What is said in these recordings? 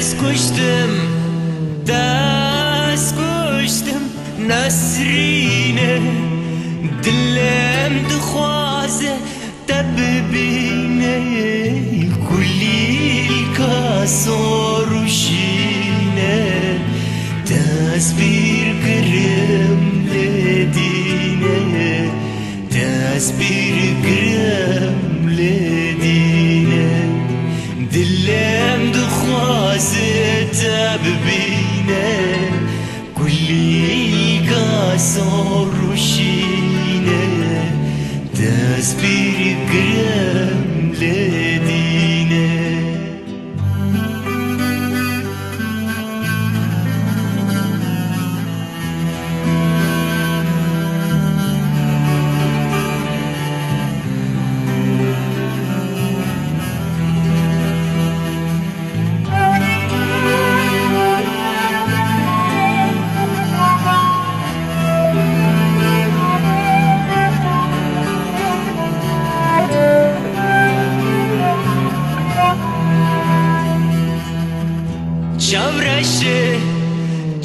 Ders koştum, ders koştum Nasrine Dilem dixwaze te bibîne Kulî lkasûn vivi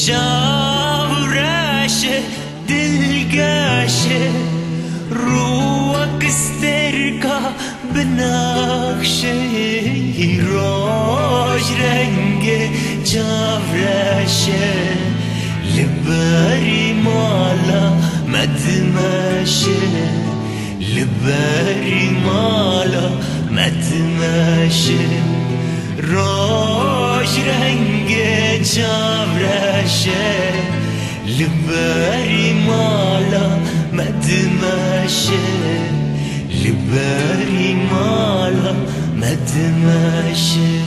چاورشه دلگاشه روك استرقى بناقشه روج رنگ چاورشه لباري مالا مدمشه. لباري مالا مدمشه. روش رنگ چاورشه لباري مالا مدمشه لباري مالا مدمشه